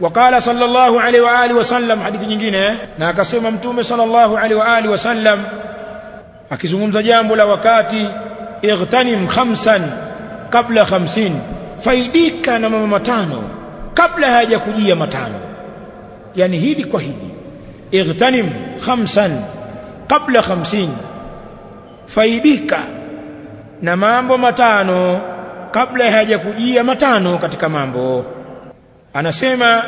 وقال صلى الله عليه واله وسلم hadithi nyingine na akasema mtume sallallahu alaihi wa alihi wasallam akizungumza jambo la wakati igtanim khamsan kabla 50 faidika na mambo matano kabla hayajakujia matano yani hili kwa hili igtanim khamsan kabla 50 faidika na mambo matano kabla hayajakujia matano katika mambo anasema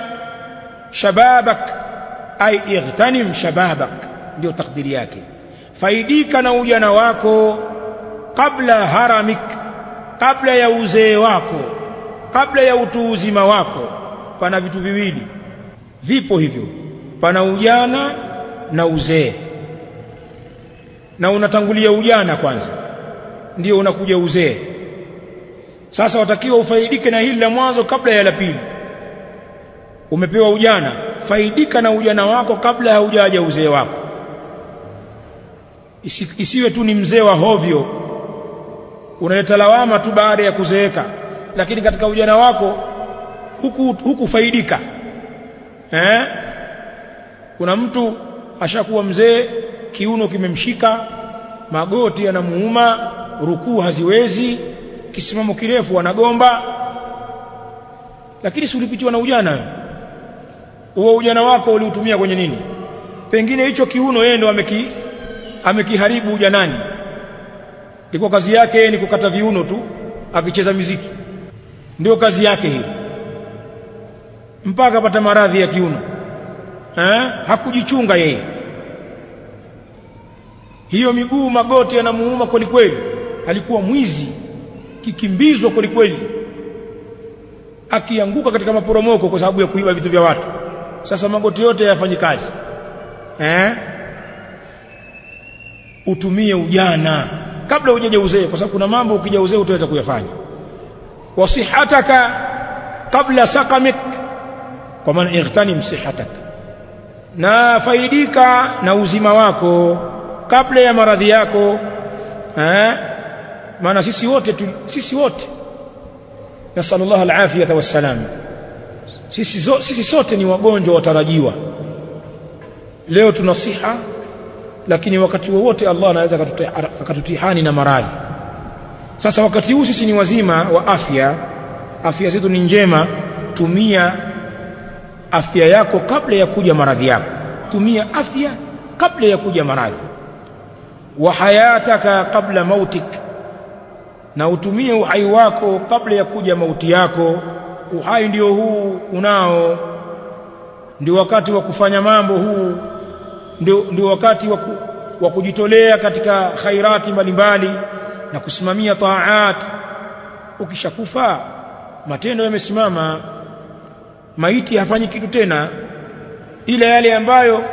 shababak ay igtanim shababak ndio takdiri yake. Faidika na ujana wako kabla haramik kabla ya uzee wako kabla ya utu uzima wako. Pana vitu viwili. Vipo hivyo. Pana ujana na uzee. Na unatangulia ujana kwanza. Ndio unakuja uzee. Sasa watakiwa ufaidike na hili la mwanzo kabla ya la pili umepewa ujana faidika na ujana wako kabla haujaja uzee wako. Isi, isiwe tu ni mzee wa hovyo. Unaleta lawama tu baada ya kuzeeka. Lakini katika ujana wako huku huku faidika eh? Kuna mtu ashakuwa mzee kiuno kimemshika magoti yanamuuma rukuu haziwezi kisimamo kirefu anagomba. Lakini si ulipitiwa na ujana huo ujana wako uliutumia kwenye nini? Pengine hicho kiuno yeye ndo ameki amekiharibu ujanani. Ilikuwa kazi yake ni kukata viuno tu akicheza miziki. Ndio kazi yake hii mpaka apata maradhi ya kiuno. Ha? hakujichunga yeye. Hiyo miguu magoti yanamuuma kweli kweli. Alikuwa mwizi kikimbizwa kweli kweli. Akianguka katika maporomoko kwa sababu ya kuiba vitu vya watu sasa magoti yote yafanyi kazi. Eh? Utumie ujana. Kabla hujaja uzee kwa sababu kuna mambo ukija uzee utaweza kuyafanya. Wasihataka kabla sakamik kwa maana igtanim sihatak. Na faidika na uzima wako kabla ya maradhi yako. Eh? Maana sisi wote sisi wote. Nasallallahu alafiyata wassalam sisi zo, sisi sote ni wagonjwa watarajiwa. Leo tuna siha lakini wakati wowote Allah anaweza akatutihani na maradhi. Sasa wakati huu sisi ni wazima wa afya. Afya zetu ni njema. Tumia afya yako kabla ya kuja maradhi yako. Tumia afya kabla ya kuja maradhi. Wa hayataka kabla mautik. Na utumie uhai wako kabla ya kuja mauti yako uhai ndio huu unao ndio wakati wa kufanya mambo huu ndio, wakati wa, wa kujitolea katika khairati mbalimbali na kusimamia taat. Ukishakufa matendo yamesimama maiti hafanyi kitu tena ila yale ambayo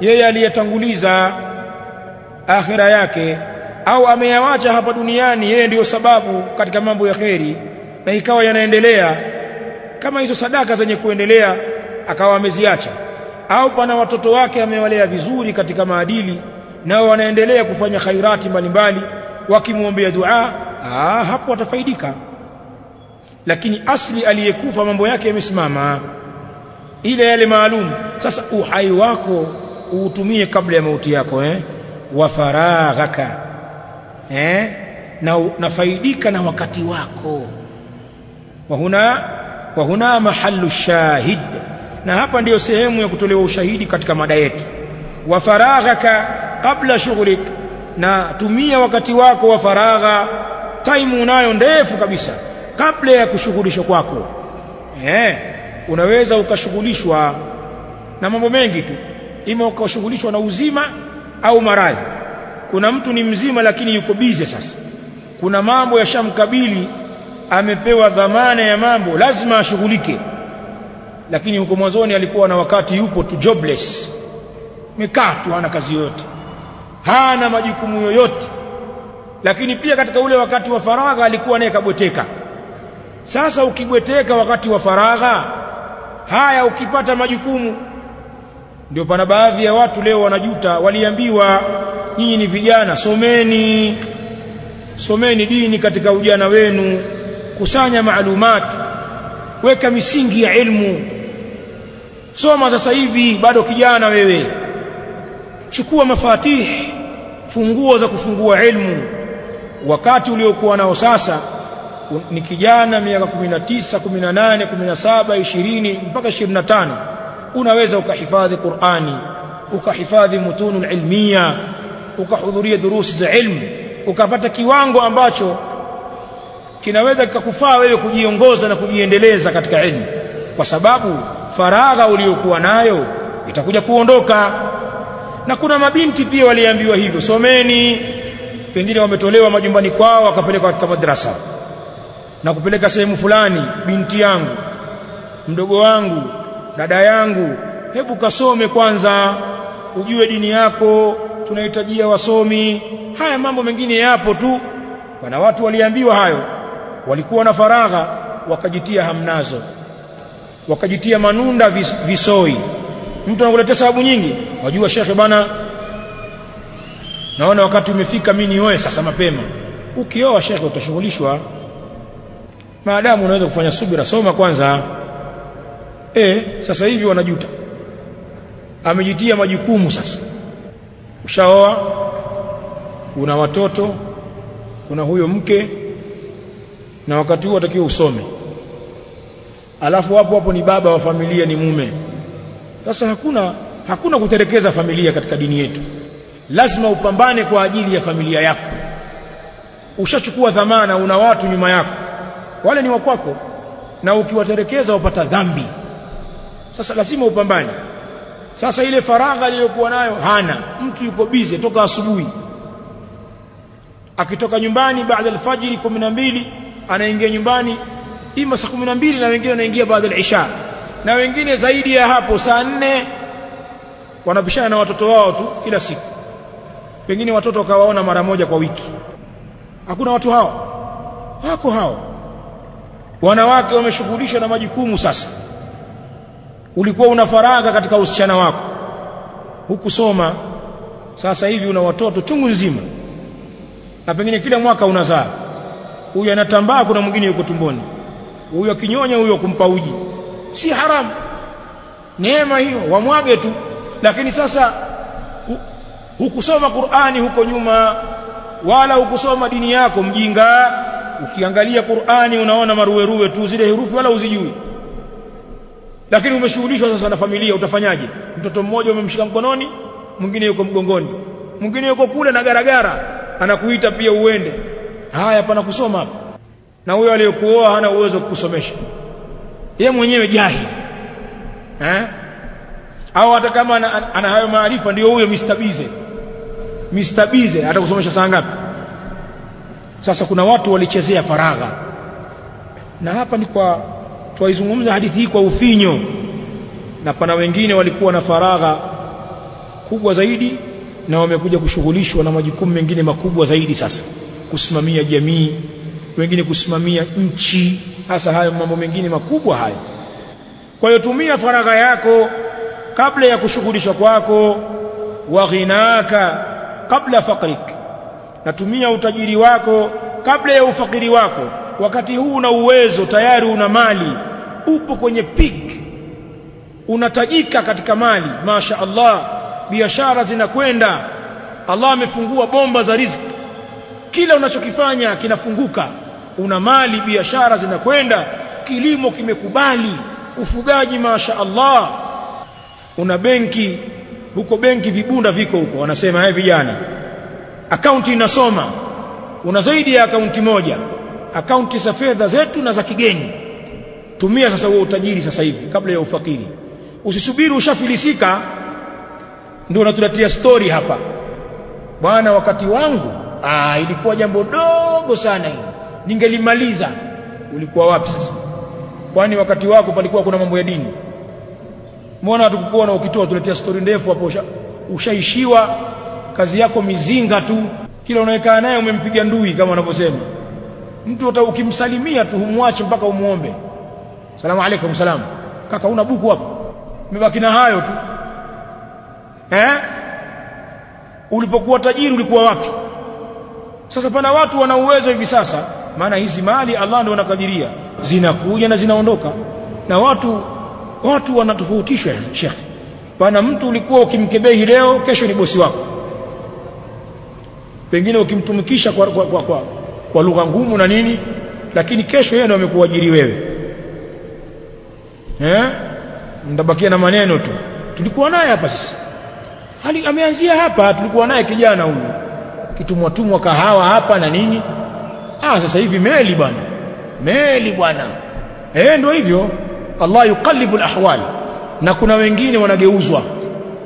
yeye aliyatanguliza akhira yake au ameyawacha hapa duniani yeye ndiyo sababu katika mambo ya kheri na ikawa yanaendelea kama hizo sadaka zenye kuendelea akawa ameziacha. Au pana watoto wake amewalea vizuri katika maadili nao wanaendelea kufanya khairati mbalimbali wakimwombea dua ah hapo watafaidika lakini asli aliyekufa mambo yake yamesimama. Ile yale maalum. Sasa uhai wako uutumie kabla ya mauti yako eh? Wa eh? Na nafaidika na wakati wako wa huna mahallu shahid. Na hapa ndiyo sehemu ya kutolewa ushahidi katika mada yetu. Wa faraghaka kabla shughulik na tumia wakati wako wa faragha time unayo ndefu kabisa kabla ya kushughulishwa kwako. Eh unaweza ukashughulishwa na mambo mengi tu. Ima ukashughulishwa na uzima au maradhi. Kuna mtu ni mzima lakini yuko bize sasa. Kuna mambo yashamkabili amepewa dhamana ya mambo lazima ashughulike. Lakini huko mwanzoni alikuwa na wakati yupo tu jobless. Mekaa tu hana kazi yoyote. Hana majukumu yoyote. Lakini pia katika ule wakati wa faragha alikuwa naye kabweteka. Sasa ukibweteka wakati wa faragha haya ukipata majukumu. Ndio pana baadhi ya watu leo wanajuta waliambiwa nyinyi ni vijana someni. Someni dini katika ujana wenu kusanya maalumat weka misingi ya ilmu. Soma sasa hivi bado kijana wewe. Chukua mafatih funguo za kufungua ilmu. Wakati uliokuwa nao sasa ni kijana miaka 19 18 17 20 mpaka 25 unaweza ukahifadhi Qur'ani ukahifadhi mutunul ilmiya ukahudhuria durusi za ilmu ukapata kiwango ambacho kinaweza kikakufaa wewe kujiongoza na kujiendeleza katika elimu kwa sababu faragha uliyokuwa nayo itakuja kuondoka. Na kuna mabinti pia waliambiwa hivyo someni. Pengine wametolewa majumbani kwao wakapelekwa katika madrasa na kupeleka sehemu fulani binti yangu mdogo wangu dada yangu. Hebu kasome kwanza ujue dini yako tunahitajia wasomi. Haya mambo mengine yapo tu. Pana watu waliambiwa hayo walikuwa na faragha wakajitia hamnazo wakajitia manunda vis, visoi. Mtu anakuletea sababu nyingi. Wajua shekhe bana naona wakati umefika mimi nioe sasa mapema. Ukioa shekhe utashughulishwa. Maadamu unaweza kufanya subira soma kwanza. Eh sasa hivi wanajuta. Amejitia majukumu sasa. Ushaoa una watoto kuna huyo mke na wakati huo atakiwa usome. Alafu hapo hapo ni baba wa familia ni mume. Sasa hakuna hakuna kuterekeza familia katika dini yetu. Lazima upambane kwa ajili ya familia yako. Ushachukua dhamana una watu nyuma yako. Wale ni wakwako na ukiwaterekeza wapata dhambi. Sasa lazima upambane. Sasa ile faragha aliyokuwa nayo hana. Mtu yuko bize toka asubuhi. Akitoka nyumbani baada alfajiri 12 anaingia nyumbani ima saa 12 na wengine wanaingia baada ya isha. Na wengine zaidi ya hapo saa 4 wanapishana na watoto wao tu kila siku. Pengine watoto wakawaona mara moja kwa wiki. Hakuna watu hao? Wako hao. Wanawake wameshughulishwa na majukumu sasa. Ulikuwa una faragha katika usichana wako. Hukusoma. Sasa hivi una watoto chungu nzima. Na pengine kila mwaka unazaa huyu anatambaa kuna mwingine yuko tumboni. Huyo akinyonya huyo kumpa uji. Si haramu. Neema hiyo wamwage tu. Lakini sasa hukusoma Qur'ani huko nyuma wala hukusoma dini yako mjinga. Ukiangalia Qur'ani unaona maruweruwe tu zile herufi wala uzijui lakini umeshughulishwa sasa na familia utafanyaje? Mtoto mmoja umemshika mkononi mwingine yuko mgongoni. Mwingine yuko kule na garagara anakuita pia uende haya pana kusoma hapa. Na huyo aliyekuoa hana uwezo kukusomesha. Yeye mwenyewe jahi. Eh? Au hata kama ana, ana hayo maarifa ndio huyo Mr Bize. Mr Bize atakusomesha saa ngapi? Sasa kuna watu walichezea faragha. Na hapa ni kwa twaizungumza hadithi hii kwa ufinyo. Na pana wengine walikuwa na faragha kubwa zaidi na wamekuja kushughulishwa na majukumu mengine makubwa zaidi sasa kusimamia jamii wengine kusimamia nchi hasa hayo mambo mengine makubwa hayo. Kwa hiyo tumia faragha yako kabla ya kushughulishwa kwako wa ghinaka kabla faqrik. Natumia utajiri wako kabla ya ufakiri wako. Wakati huu una uwezo tayari una mali upo kwenye peak. Unatajika katika mali masha Allah biashara zinakwenda. Allah amefungua bomba za riziki kila unachokifanya kinafunguka. Una mali biashara zinakwenda kilimo kimekubali ufugaji masha Allah. Una benki huko benki vibunda viko huko wanasema haya vijana akaunti inasoma. Una zaidi ya akaunti moja. Akaunti za fedha zetu na za kigeni. Tumia sasa huo utajiri sasa hivi kabla ya ufakiri. Usisubiri ushafilisika ndio unatuletea story hapa. Bwana wakati wangu ah ilikuwa jambo dogo sana hili ningelimaliza. Ulikuwa wapi sasa? Kwani wakati wako palikuwa kuna mambo ya dini? Mbona watukukuona ukitoa tuletea story ndefu hapo? Usha, ushaishiwa kazi yako mizinga tu. Kila unayekaa naye umempiga ndui kama wanavyosema. Mtu hata ukimsalimia tu humwache mpaka umuombe salamu alaykum salam. Kaka una buku hapo? Umebaki na hayo tu. Eh? Ulipokuwa tajiri ulikuwa wapi sasa pana watu wana uwezo hivi sasa maana hizi mali Allah ndio anakadiria zinakuja na zinaondoka. Na watu watu wanatofautishwa Sheikh. Pana mtu ulikuwa ukimkebehi leo kesho ni bosi wako. Pengine ukimtumikisha kwa, kwa, kwa, kwa, kwa lugha ngumu na nini lakini kesho yeye ndio amekuajiri wewe. Eh? Ndabakia na maneno tu. Tulikuwa naye hapa sisi. Hali ameanzia hapa tulikuwa naye kijana huyu kitumwa tumwa kahawa hapa na nini? Ah sasa hivi meli bwana. Meli bwana. Eh ndio hivyo. Allah yuqallibu al-ahwal na kuna wengine wanageuzwa.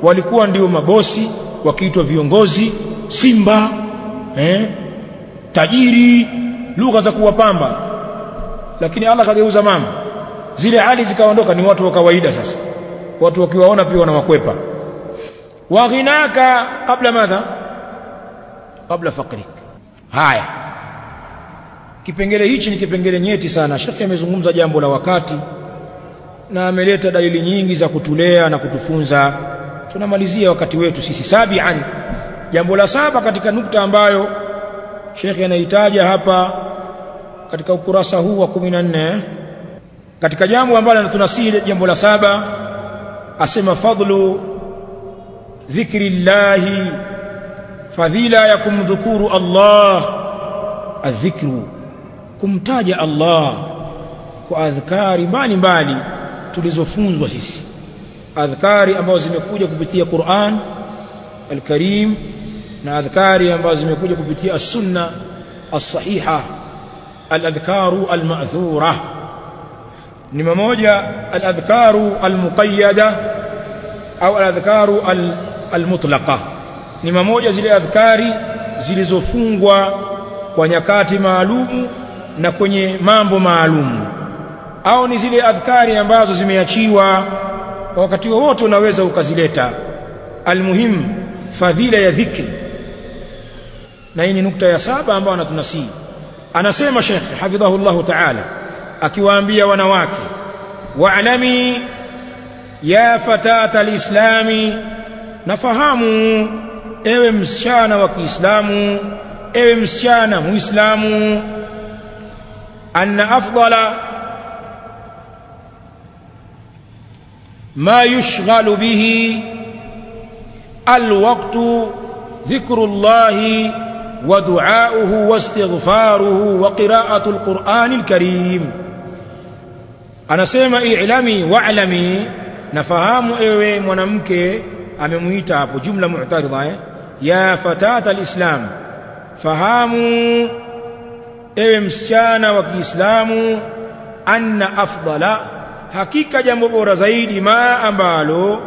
Walikuwa ndio mabosi wakiitwa viongozi simba eh tajiri lugha za kuwapamba. Lakini Allah kageuza mama. Zile hali zikaondoka ni watu wa kawaida sasa. Watu wakiwaona pia wanawakwepa. Waghinaka kabla madha kabla fakrik haya. Kipengele hichi ni kipengele nyeti sana. Shekhi amezungumza jambo la wakati na ameleta dalili nyingi za kutulea na kutufunza. Tunamalizia wakati wetu sisi. Sabian jambo la saba katika nukta ambayo shekhi anahitaja hapa katika ukurasa huu wa 14 katika jambo ambalo tunasii jambo la saba asema fadlu dhikri llahi fadhila ya kumdhukuru Allah adhikru kumtaja Allah kwa adhkari mbalimbali tulizofunzwa sisi. Adhkari ambazo zimekuja kupitia Qur'an al-Karim na adhkari ambazo zimekuja kupitia as-sunna as-sahiha al-adhkaru al-ma'thura. Ni mmoja al-adhkaru al-muqayyada au al-adhkaru al-mutlaqa ni mamoja zile adhkari zilizofungwa kwa nyakati maalumu na kwenye mambo maalumu. Au ni zile adhkari ambazo zimeachiwa kwa wakati wowote unaweza ukazileta. Almuhim fadhila ya dhikri. Na hii ni nukta ya saba ambayo anatunasii. Anasema shekhe hafidhahullahu ta'ala akiwaambia wanawake wa'lami ya fatata alislami nafahamu ewe msichana wa Kiislamu ewe msichana muislamu anna afdala ما يشغل به الوقت ذكر الله ودعاؤه واستغفاره وقراءة القرآن الكريم أنا سيما إعلامي واعلمي نفهم إيوه منامك أمميتا mu'taridha eh? Ya fatata alislam fahamu ewe msichana wa Kiislamu anna afdala hakika jambo bora zaidi ma ambalo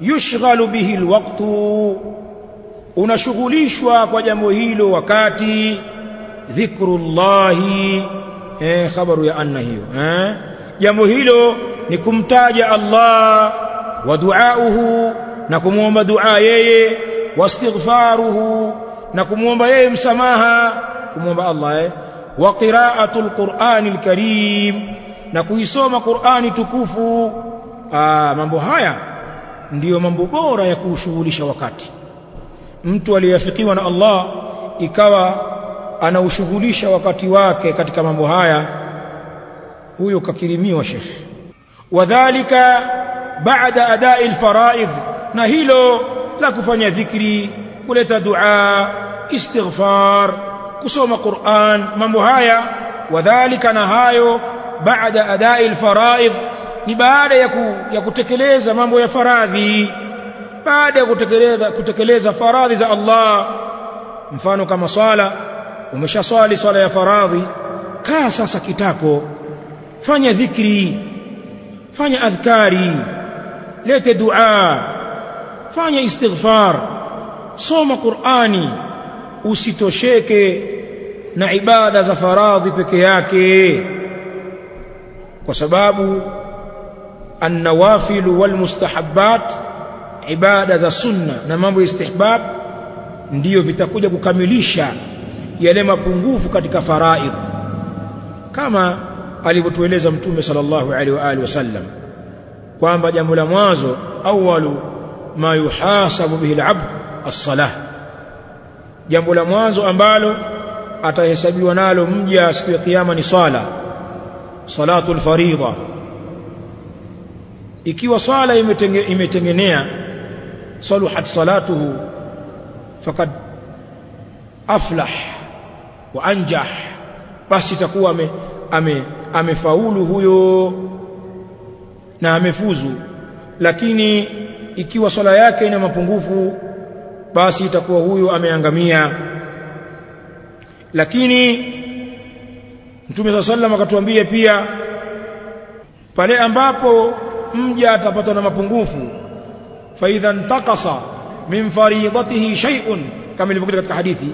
yushghalu bihi alwaqtu unashughulishwa kwa jambo hilo wakati dhikrullahi eh khabaru ya anna hiyo eh. Jambo hilo ni kumtaja Allah wa duauhu na kumwomba dua yeye na kumwomba yeye msamaha kumwomba Allah eh wa qira'atul qur'anil karim na kuisoma Qur'ani tukufu. Mambo haya ndiyo mambo bora ya kuushughulisha wakati. Mtu aliyafikiwa na Allah ikawa anaushughulisha wakati wake katika mambo haya huyo kakirimiwa shekhi wadhālika ba'da ada'i al-fara'id na hilo la kufanya dhikri kuleta dua istighfar kusoma Qur'an mambo haya. Wadhālika na hayo baada adai alfaraid ni baada ya, ku, ya kutekeleza mambo ya faradhi. Baada ya kutekeleza kutekeleza faradhi za Allah. Mfano kama swala umeshaswali swala ya faradhi kaa sasa kitako fanya dhikri fanya adhkari lete dua fanya istighfar. Soma Qur'ani. Usitosheke na ibada za faradhi peke yake. Kwa sababu an-nawafil wal mustahabbat ibada za sunna na mambo ya istihbab ndiyo vitakuja kukamilisha yale mapungufu katika faraidh. Kama alivyotueleza mtume sallallahu alaihi wa alihi wasallam kwamba jambo la mwanzo awalu ma yuhasabu bihi al-abd as-salah. Jambo la mwanzo ambalo atahesabiwa nalo mja siku ya kiyama ni swala salatul faridha ikiwa swala imetenge, imetengenea saluhat salatuhu faqad aflah wa anjah basi itakuwa ame, ame, amefaulu huyo na amefuzu. Lakini ikiwa swala yake ina mapungufu basi itakuwa huyo ameangamia. Lakini Mtume sallam akatuambia pia pale ambapo mja atapatwa na mapungufu fa idha ntakasa min faridatihi shay'un kama ilivyokuja katika hadithi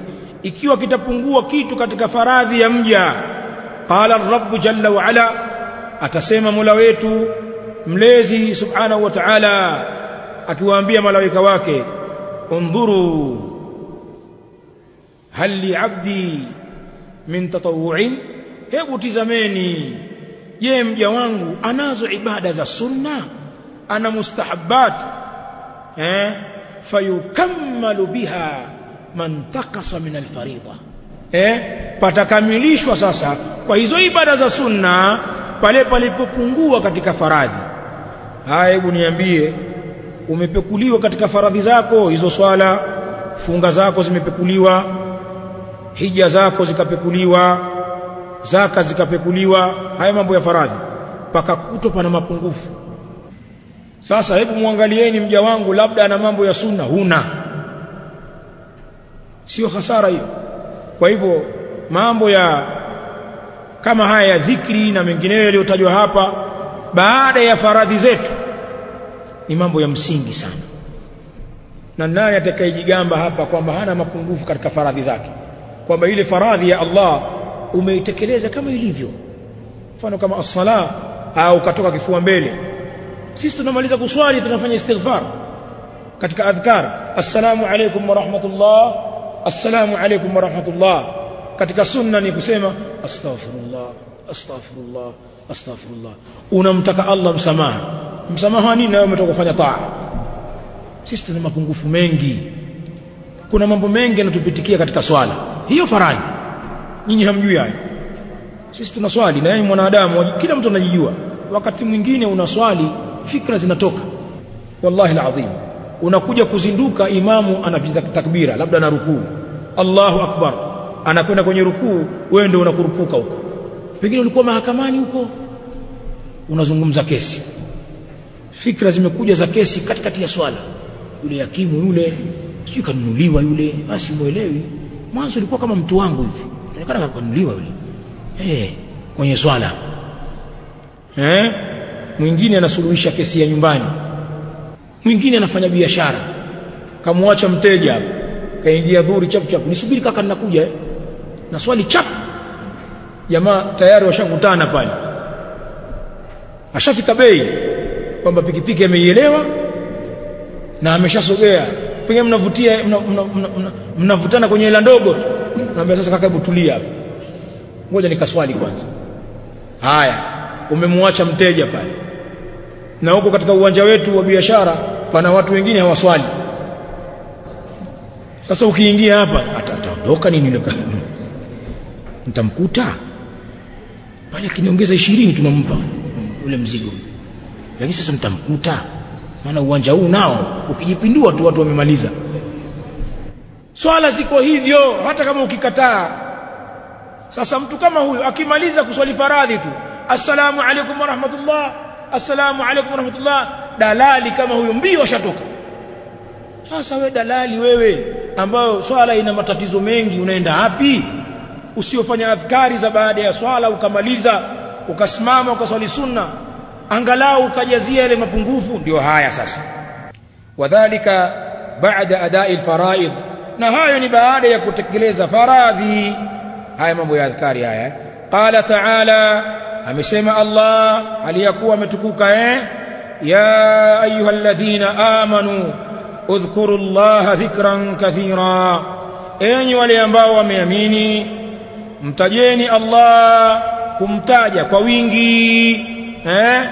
ikiwa kitapungua kitu katika faradhi ya mja qala rabbu jalla wa ala atasema mola wetu mlezi subhanahu wa ta'ala akiwaambia malaika wake undhuru hal li 'abdi min tatawu'in hebu tizameni je mja wangu anazo ibada za sunna? Ana mustahabbat eh? Fayukammalu biha man taqasa min alfarida. Eh? Patakamilishwa sasa kwa hizo ibada za sunna pale palipopungua katika faradhi. Haya hebu niambie umepekuliwa katika faradhi zako hizo swala funga zako zimepekuliwa hija zako zikapekuliwa zaka zikapekuliwa haya mambo ya faradhi paka kuto pana mapungufu. Sasa hebu muangalieni mja wangu labda ana mambo ya sunna huna. Sio hasara hiyo. Kwa hivyo mambo ya kama haya ya dhikri na mengineyo yaliyotajwa hapa baada ya faradhi zetu ni mambo ya msingi sana. Na nani atakayejigamba hapa kwamba hana mapungufu katika faradhi zake kwamba ile faradhi ya Allah umeitekeleza kama ilivyo. Mfano kama as-sala au ukatoka kifua mbele. Sisi tunamaliza kuswali tunafanya istighfar. Katika adhkar assalamu alaykum wa rahmatullah assalamu alaykum wa rahmatullah. Katika sunna ni kusema astaghfirullah astaghfirullah astaghfirullah. Unamtaka Allah msamaha msamaha nini nawe umetoka kufanya taa. Sisi tuna mapungufu mengi. Kuna mambo mengi yanatupitikia katika swala. Hiyo faraji nyinyi hamjui hayo. Sisi tuna swali na yeye mwanadamu kila mtu anajijua. Wakati mwingine una swali fikra zinatoka. Wallahi alazim. Unakuja kuzinduka imamu anapiga takbira labda na rukuu. Allahu akbar. Anakwenda kwenye rukuu wewe ndio unakurupuka huko. Pengine ulikuwa mahakamani huko? Unazungumza kesi fikra zimekuja za kesi katikati ya swala. Yule yakimu yule sijui kanunuliwa yule. Basi mwelewi mwanzo ulikuwa kama mtu wangu hivi. Inaonekana kanunuliwa yule. Eh kwenye swala. Eh mwingine anasuluhisha kesi ya nyumbani. Mwingine anafanya biashara. Kamwacha mteja kaingia dhuri chap chap. Nisubiri kaka ninakuja eh. Na swali chap. Jamaa tayari washakutana pale. Ashafika bei kwamba pikipiki ameielewa na ameshasogea. Pengine mnavutia mnavutana mna, mna, mna, mna kwenye ila ndogo tu. Naambia sasa kaka hebu tulia hapo. Ngoja nikaswali kwanza. Haya umemwacha mteja pale. Na huko katika uwanja wetu wa biashara pana watu wengine hawaswali. Sasa ukiingia hapa ataondoka nini nitamkuta? Pale akiniongeza 20 tunampa ule mzigo lakini sasa mtamkuta. Maana uwanja huu nao ukijipindua tu watu wamemaliza. Swala ziko hivyo hata kama ukikataa. Sasa mtu kama huyu akimaliza kuswali faradhi tu assalamu alaykum warahmatullah assalamu alaykum warahmatullah dalali kama huyo mbio ashatoka sasa we dalali wewe ambayo swala ina matatizo mengi unaenda wapi? Usiofanya adhkari za baada ya swala ukamaliza ukasimama ukaswali sunna angalau ukajazia yale mapungufu ndio haya sasa. Wadhālika ba'da ada'i al-farā'id na hayo ni baada ya kutekeleza faradhi. Haya mambo ya adhkari haya qala ta'ala amesema Allah aliyakuwa ametukuka eh? Ya ayyuhalladhina amanu udhkuru Allah dhikran kathira. Enyi wale ambao wameamini mtajeni Allah kumtaja kwa wingi eh?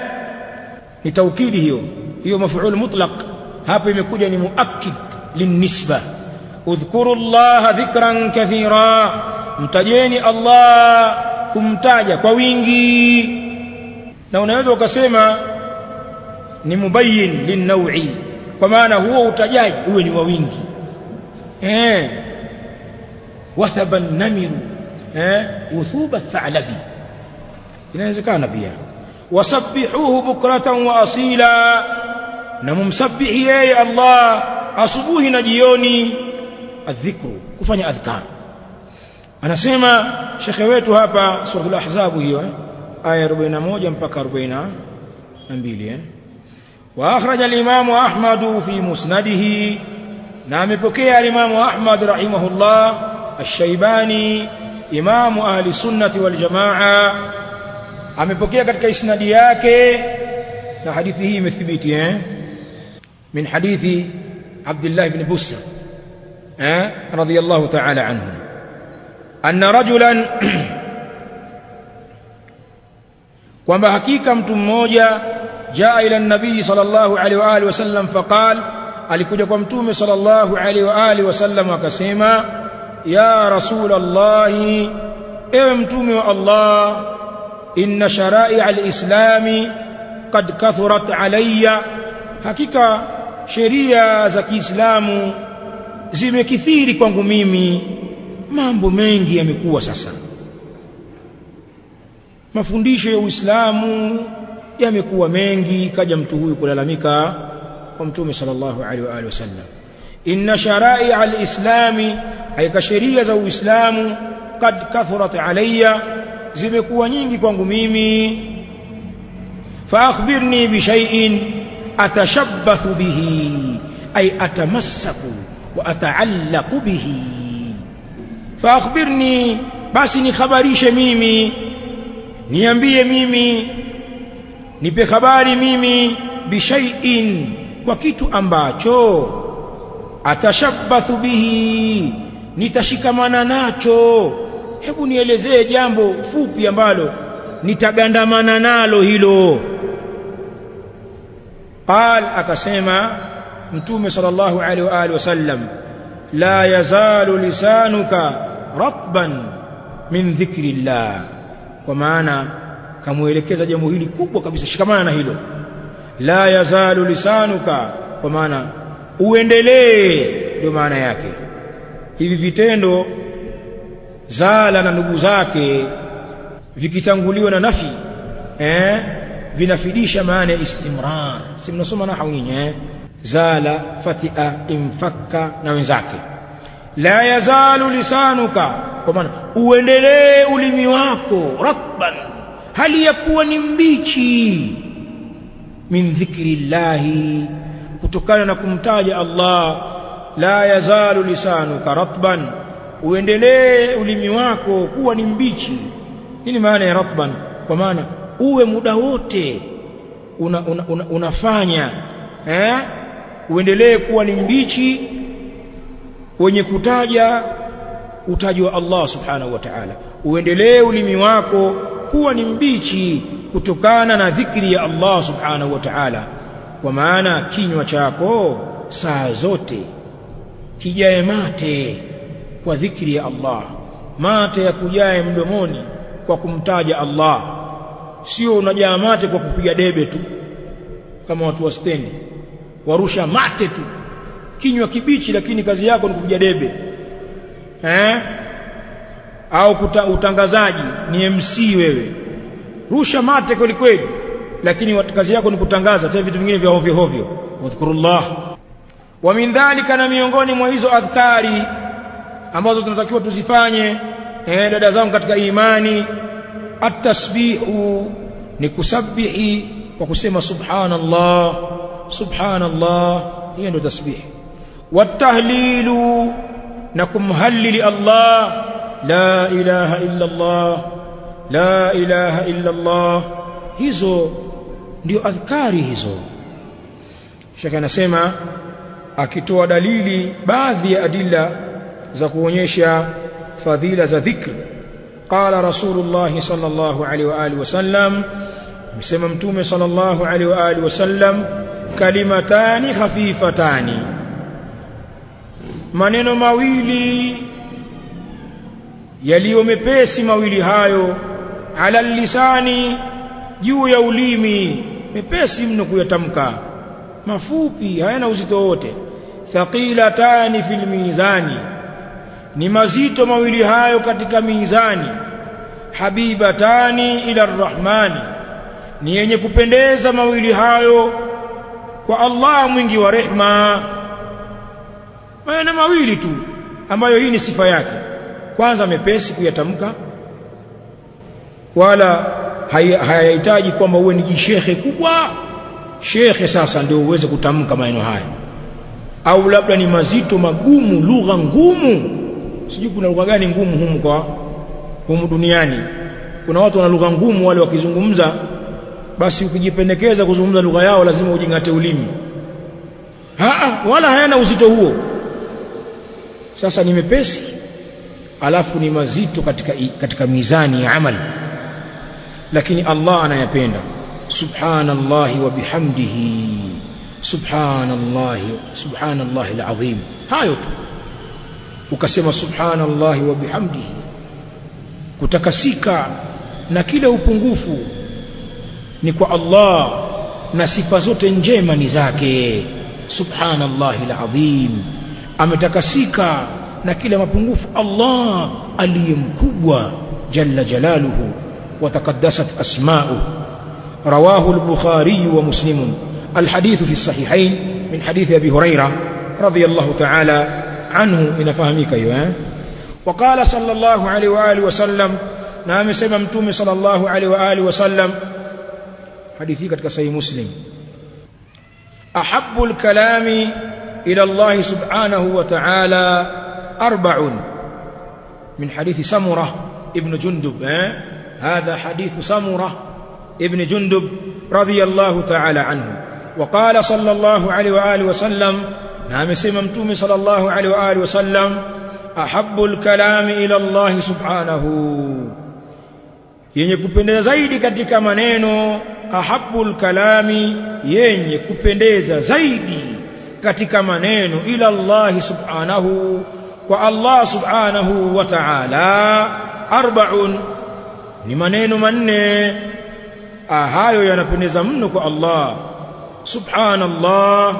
Ni taukidi hiyo. Hiyo mafuul mutlaq. Hapo imekuja ni muakkid linisba udhkuru Allah dhikran kathira. Mtajeni Allah kumtaja kwa wingi. Na unaweza ukasema ni mubayyin linnawi. Kwa maana huo utajaji uwe ni wa wingi. Eh? Wathaba namiru. Eh? Uthuba thalabi. Inawezekana pia wasabbihuhu bukratan wa asila na mumsabbihi yeye Allah asubuhi na jioni adhikru kufanya adhkar anasema shekhe wetu hapa suratul ahzab hiyo aya 41 mpaka 42 eh wa akhraja al-imam ahmad fi musnadihi na amepokea al-imam ahmad rahimahullah ash-shaybani imam ahli sunnati wal jamaa amepokea katika isnadi yake. Na hadithi hii imethibiti eh? Min hadithi Abdullah ibn Bussa eh? Radiyallahu ta'ala anhu. Anna rajulan kwamba hakika mtu mmoja jaa ila nabii sallallahu alaihi wa alihi wasallam faqal alikuja kwa mtume sallallahu alaihi wa alihi wasallam akasema ya rasul allah ewe mtume wa allah inna sharai alislami qad kathurat alayya. Hakika sheria za Kiislamu zimekithiri kwangu mimi. Mambo mengi yamekuwa sasa. Mafundisho ya Uislamu yamekuwa mengi kaja mtu huyu kulalamika kwa mtume sallallahu alaihi wa alihi wasallam. Inna sharai alislami haika sheria za Uislamu kad kathurat alayya zimekuwa nyingi kwangu mimi. Fa akhbirni bi shay'in atashabbathu bihi ay atamassaku wa ataallaqu bihi. Fa akhbirni basi nikhabarishe mimi niambie mimi nipe habari mimi bishaiin kwa kitu ambacho atashabbathu bihi nitashikamana nacho hebu nielezee jambo fupi ambalo nitagandamana nalo hilo. Qal akasema mtume sallallahu alaihi wa alihi wasallam la yazalu lisanuka ratban min dhikrillah. Kwa maana kamuelekeza jambo hili kubwa kabisa shikamana na hilo. La yazalu lisanuka kwa maana uendelee ndio maana yake. Hivi vitendo zala na ndugu zake vikitanguliwa na nafi eh vinafidisha maana ya istimrar. Si mnasoma nahau nyinyi eh? Zala fatia infakka na wenzake. La yazalu lisanuka. Kwa maana uendelee ulimi wako rabban. Hali ya kuwa ni mbichi. Min dhikrillahi. Kutokana na kumtaja Allah la yazalu lisanuka ratban uendelee ulimi wako kuwa ni mbichi. Nini maana ya ratban kwa maana uwe muda wote una, una, una, unafanya eh? Uendelee kuwa ni mbichi wenye kutaja utaji wa Allah subhanahu wa ta'ala. Uendelee ulimi wako kuwa ni mbichi kutokana na dhikri ya Allah subhanahu wa ta'ala. Kwa maana kinywa chako saa zote kijae mate kwa dhikri ya Allah mate ya kujae mdomoni kwa kumtaja Allah. Sio unajaa mate kwa kupiga debe tu kama watu wa stendi. Warusha mate tu. Kinywa kibichi lakini kazi yako ni kupiga debe. Eh? Au kuta, utangazaji ni MC wewe. Rusha mate kweli kweli lakini kazi yako ni kutangaza tena vitu vingine vya ovyo ovyo. Wadhkurullah. Wa min dhalika na miongoni mwa hizo adhkari ambazo tunatakiwa tuzifanye eh dada zangu katika imani. At-tasbihu ni kusabihi kwa kusema subhanallah subhanallah hiyo ndio tasbih watahlilu na kumhallili Allah la ilaha illa Allah la ilaha illa Allah hizo ndio adhkari hizo. Shaka anasema akitoa dalili baadhi ya adila za kuonyesha fadhila za dhikr. Qala rasulullah sallallahu alaihi wa alihi wasallam amesema mtume sallallahu alaihi wa alihi wasallam kalimatani khafifatani. Maneno mawili yaliyo mepesi mawili hayo ala lisani juu ya ulimi mepesi mno kuyatamka. Mafupi hayana uzito wote. Thaqilatani fil mizani ni mazito mawili hayo katika mizani. Habibatani ila arrahmani ni yenye kupendeza mawili hayo kwa Allah mwingi wa rehma. Maana mawili tu ambayo hii ni sifa yake. Kwanza mepesi kuyatamka. Wala hayahitaji kwamba uwe ni jishekhe kubwa. Shekhe sasa ndio uweze kutamka maneno haya au labda ni mazito magumu lugha ngumu sijui kuna lugha gani ngumu humu kwa humu duniani. Kuna watu wana lugha ngumu wale wakizungumza basi ukijipendekeza kuzungumza lugha yao lazima ujingate ulimi. Haa wala hayana uzito huo. Sasa ni mepesi alafu ni mazito katika katika mizani ya amali lakini Allah anayapenda. Subhanallahi wa bihamdihi. Subhanallahi subhanallahi alazim. Hayo tu ukasema subhanallahi wa bihamdihi kutakasika na kila upungufu ni kwa Allah na sifa zote njema ni zake subhanallahi alazim ametakasika na kila mapungufu Allah aliyemkubwa jalla jalaluhu وتقدست أسماؤه رواه البخاري ومسلم الحديث في الصحيحين من حديث أبي هريرة رضي الله تعالى anhu inafahamika hiyo eh وقال صلى الله عليه واله وسلم na amesema mtume sallallahu alaihi wa alihi wasallam hadithi katika sahih muslim ahabbu alkalami ila Allah subhanahu wa ta'ala arba'un min hadithi samurah ibn jundub eh hadha hadithu samurah ibn jundub radiyallahu ta'ala anhu وقال صلى الله عليه واله وسلم na amesema mtume sallallahu alaihi wa alihi wasallam ahabbul kalami ila Allah subhanahu. Yenye kupendeza zaidi katika maneno ahabbul kalami yenye kupendeza zaidi katika maneno ila Allah subhanahu kwa Allah subhanahu wa ta'ala. Arbaun ni maneno manne. Ah, hayo yanapendeza mno kwa Allah. Subhanallah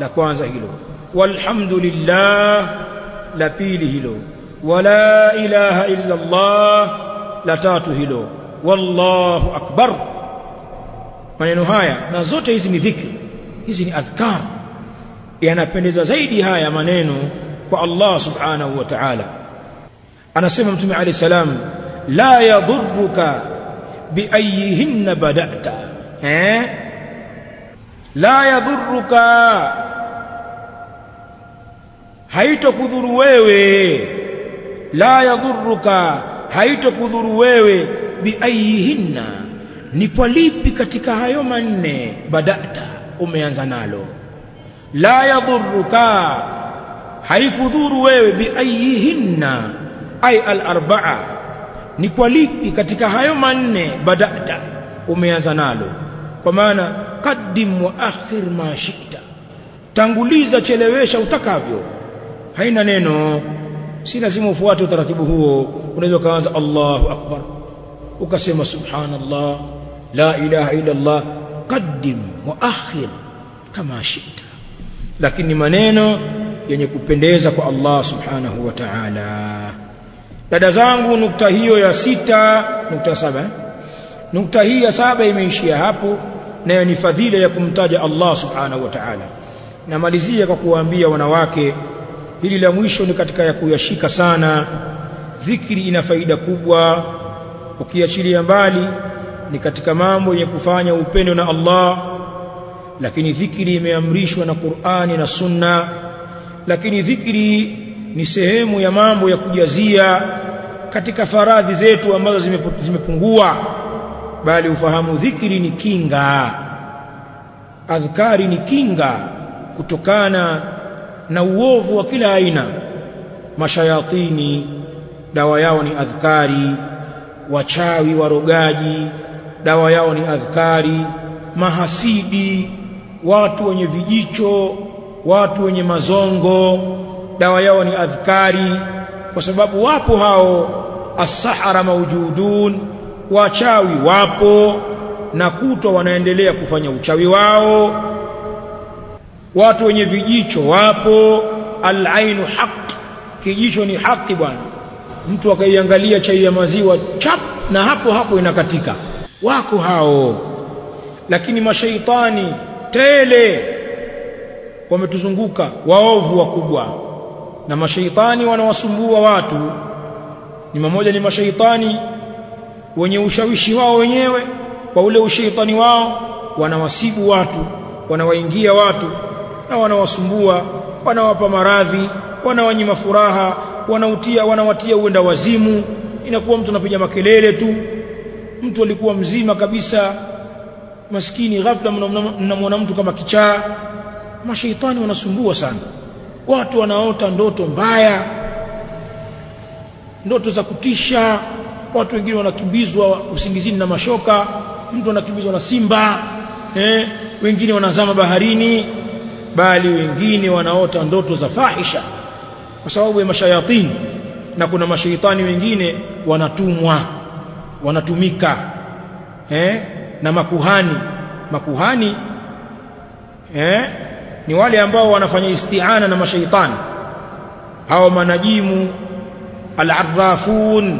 la kwanza hilo. Walhamdulillah la pili hilo. Wala ilaha illa Allah la tatu hilo. Wallahu akbar. Maneno haya na zote hizi ni dhikri hizi ni adhkar. Yanapendeza zaidi haya maneno kwa Allah subhanahu wa ta'ala. Anasema mtume alayhi salam la yadhurruka biayyihinna bada'ta. Eh? La yadhurruka haitokudhuru wewe. La yadhurruka haitokudhuru wewe. Biayihinna ni kwa lipi katika hayo manne bada'ta umeanza nalo? La yadhurruka haikudhuru wewe. Biayihinna ay al-arba'a ni kwa lipi katika hayo manne bada'ta umeanza nalo? Kwa maana qaddim wa akhir ma shi'ta tanguliza chelewesha utakavyo haina neno. Si lazima ufuate utaratibu huo. Unaweza kaanza Allahu akbar. Ukasema subhanallah la ilaha illa Allah qaddim wa akhir kama shi'ta. Lakini maneno yenye kupendeza kwa Allah subhanahu wa ta'ala. Dada zangu nukta hiyo ya sita nukta saba nukta hii ya saba imeishia hapo nayo ni fadhila ya kumtaja Allah subhanahu wa ta'ala. Namalizia kwa kuwaambia wanawake hili la mwisho ni katika ya kuyashika sana. Dhikri ina faida kubwa. Ukiachilia mbali ni katika mambo yenye kufanya upendo na Allah. Lakini dhikri imeamrishwa na Qur'ani na Sunna. Lakini dhikri ni sehemu ya mambo ya kujazia katika faradhi zetu ambazo zimepungua. Bali ufahamu dhikri ni kinga. Adhkari ni kinga kutokana na uovu wa kila aina. Mashayatini dawa yao ni adhkari. Wachawi warogaji dawa yao ni adhkari. Mahasidi watu wenye vijicho watu wenye mazongo dawa yao ni adhkari. Kwa sababu wapo hao asahara maujudun wachawi wapo na kutwa wanaendelea kufanya uchawi wao watu wenye vijicho wapo. Alainu haq. Kijicho ni haki bwana. Mtu akaiangalia chai ya maziwa chap na hapo hapo inakatika. Wako hao. Lakini mashaitani tele. Wametuzunguka waovu wakubwa. Na mashaitani wanawasumbua watu. Ni mmoja ni mashaitani wenye ushawishi wao wenyewe. Kwa ule ushaitani wao wanawasibu watu wanawaingia watu na wanawasumbua wanawapa maradhi wanawanyima furaha wanautia wanawatia uenda wazimu. Inakuwa mtu anapiga makelele tu. Mtu alikuwa mzima kabisa. Maskini ghafla mnamwona mtu kama kichaa. Mashaitani wanasumbua sana. Watu wanaota ndoto mbaya ndoto za kutisha. Watu wengine wanakimbizwa usingizini na mashoka. Mtu anakimbizwa na simba eh, wengine wanazama baharini bali wengine wanaota ndoto za fahisha kwa sababu ya mashayatini na kuna mashaitani wengine wanatumwa wanatumika eh, na makuhani. Makuhani eh, ni wale ambao wanafanya isti'ana na mashaitani. Hao manajimu al-arrafun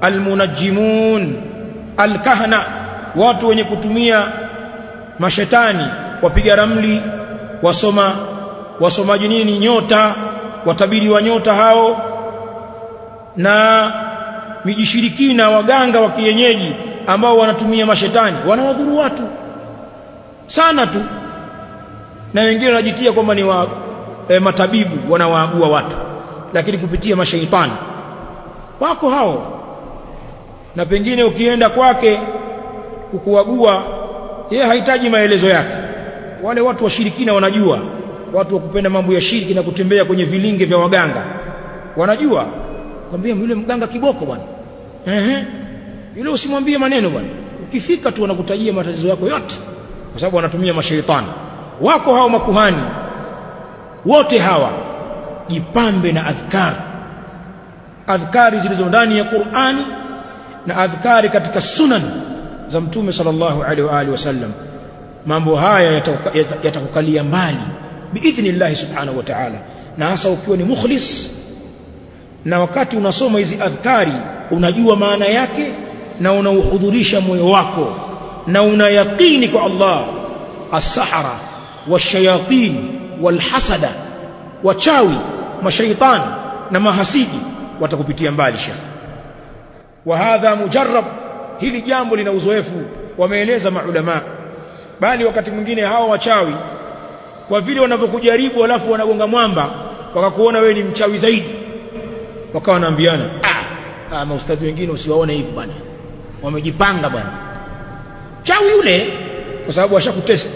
al-munajjimun al-kahna. Watu wenye kutumia mashetani wapiga ramli wasoma wasomaji nini? Nyota watabiri wa nyota hao na mijishirikina waganga wa kienyeji ambao wanatumia mashetani. Wanawadhuru watu sana tu na wengine wanajitia kwamba ni wa, e, matabibu wanawaagua watu lakini kupitia mashaitani. Wako hao. Na pengine ukienda kwake kukuagua yeye hahitaji maelezo yake wale watu washirikina wanajua. Watu wa kupenda mambo ya shirki na kutembea kwenye vilinge vya waganga. Wanajua. Kwambia yule mganga kiboko bwana. Ehe. Yule usimwambie maneno bwana. Ukifika tu wanakutajia matatizo yako yote. Kwa sababu wanatumia mashaitani. Wako hao makuhani. Wote hawa jipambe na adhkar adhkari zilizo ndani ya Qur'ani na adhkari katika sunan za mtume sallallahu alaihi wa alihi wasallam mambo haya yatakukalia mbali. Biidhnillah subhanahu wa ta'ala. Na hasa ukiwa ni mukhlis. Na wakati unasoma hizi adhkari unajua maana yake na unauhudhurisha moyo wako na una yaqini kwa Allah. As-sahara washayatin walhasada wachawi mashaitani na mahasidi watakupitia mbali shekh wa hadha mujarrab hili jambo lina uzoefu wameeleza maulama bali wakati mwingine hawa wachawi kwa vile wanavyokujaribu alafu wanagonga mwamba wakakuona wewe ni mchawi zaidi. Wakawa wanaambiana ah, ah maustadhi wengine usiwaone hivi bwana. Wamejipanga bwana. Chawi yule kwa sababu ashakutest.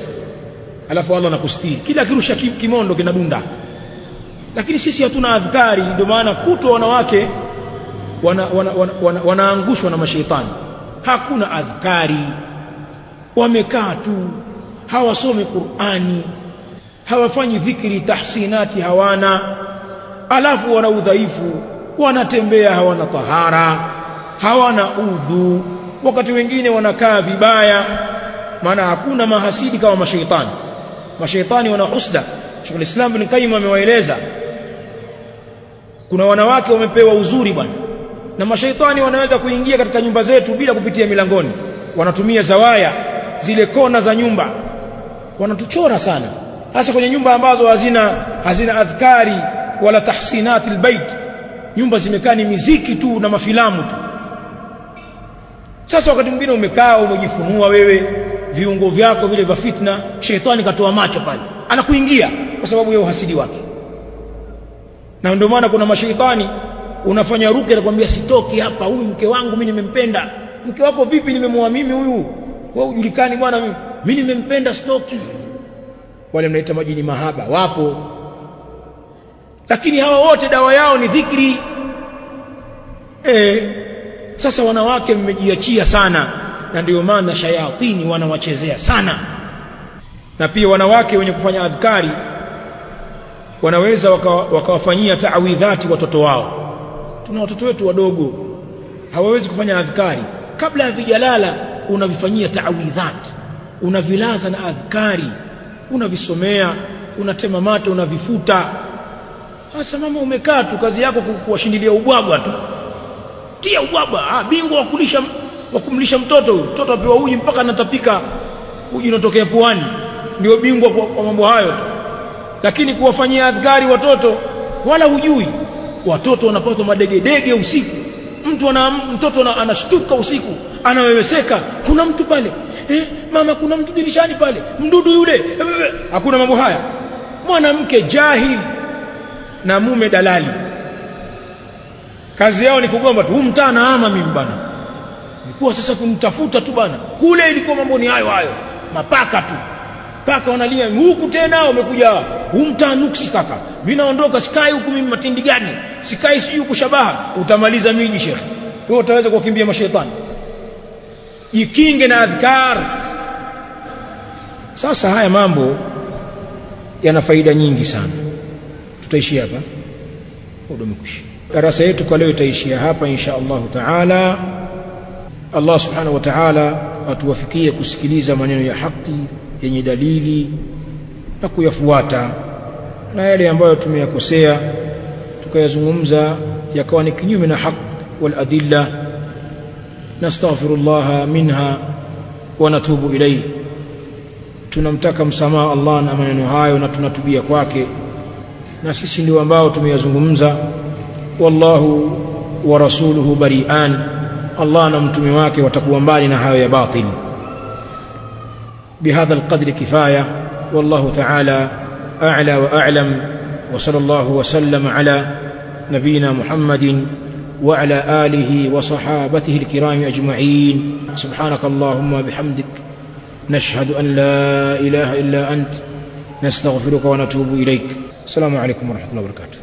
Alafu Allah anakustiri kila kirusha kimondo kinadunda. Lakini sisi hatuna adhkari ndio maana kutwa wanawake wanaangushwa wana, wana, wana, wana na mashaitani. Hakuna adhkari wamekaa tu hawasomi Qur'ani hawafanyi dhikri tahsinati hawana. Alafu wana udhaifu wanatembea hawana tahara hawana udhu. Wakati wengine wanakaa vibaya maana hakuna mahasidi kama mashaitani. Mashaitani wana husda. Sheikh Islam bin Qayyim amewaeleza kuna wanawake wamepewa uzuri bwana na mashaitani wanaweza kuingia katika nyumba zetu bila kupitia milangoni. Wanatumia zawaya zile kona za nyumba. Wanatuchora sana. Hasa kwenye nyumba ambazo hazina hazina adhkari wala tahsinati albayt. Nyumba zimekaa ni miziki tu na mafilamu tu. Sasa wakati mwingine umekaa umejifunua wewe viungo vyako vile vya fitna shetani katoa macho pale. Anakuingia kwa sababu ya uhasidi wake. Na ndio maana kuna mashaitani unafanya ruke na kwambia sitoki hapa huyu mke wangu mimi nimempenda. Mke wako vipi? Nimemwoa mimi huyu wewe ujulikani bwana mimi nimempenda stoki. Wale mnaita majini mahaba wapo. Lakini hawa wote dawa yao ni dhikri. Eh sasa wanawake mmejiachia sana na ndio maana shayatini wanawachezea sana. Na pia wanawake wenye kufanya adhkari wanaweza wakawafanyia waka taawidhati watoto wao. Tuna watoto wetu wadogo hawawezi kufanya adhkari. Kabla ya vijalala unavifanyia ta'awidhat unavilaza na adhkari unavisomea unatema mate unavifuta. Hasa mama umekaa tu kazi yako kuwashindilia ubwabwa tu. Tia ubwabwa ah bingwa wa kulisha wa kumlisha mtoto huyu. Mtoto apewa uji mpaka anatapika uji unatokea puani. Ndio bingwa kwa, kwa mambo hayo tu. Lakini kuwafanyia adhkari watoto wala hujui. Watoto wanapata madegedege usiku. Mtu ana mtoto ana, anashtuka usiku anaweweseka. Kuna mtu pale? Eh, mama kuna mtu dirishani pale? Mdudu yule? Hakuna mambo haya. Mwanamke jahil na mume dalali. Kazi yao ni kugomba tu. Mtaa naama mimi bana. Nilikuwa sasa kumtafuta tu bana. Kule ilikuwa mambo ni hayo hayo. Mapaka tu. Paka wanalia huku tena wamekuja. Humtaa nuksi kaka. Mimi naondoka sikai huku mimi matindi gani. Sikai sijui kushabaha shabaha. Utamaliza miji shekhi wewe utaweza kukimbia mashaitani jikinge na adhkar. Sasa haya mambo yana faida nyingi sana. Tutaishia hapa. Muda umekwisha. Darasa yetu kwa leo itaishia hapa insha Allah taala. Allah subhanahu wa ta'ala atuwafikie kusikiliza maneno ya haki yenye dalili na kuyafuata. Na yale ambayo tumeyakosea tukayazungumza yakawa ni kinyume na haki wal adilla nastaghfirullah minha wa natubu ilayhi tunamtaka msamaha Allah na maneno hayo na tunatubia kwake na sisi ndio ambao tumeyazungumza wallahu wa rasuluhu bari'an Allah na mtume wake watakuwa mbali na hayo ya batil بهذا القدر كفاية والله تعالى أعلى وأعلم وصلى الله وسلم على نبينا محمد وعلى آله وصحابته الكرام أجمعين. سبحانك اللهم بحمدك نشهد أن لا إله إلا أنت. نستغفرك ونتوب إليك. السلام عليكم ورحمة الله وبركاته.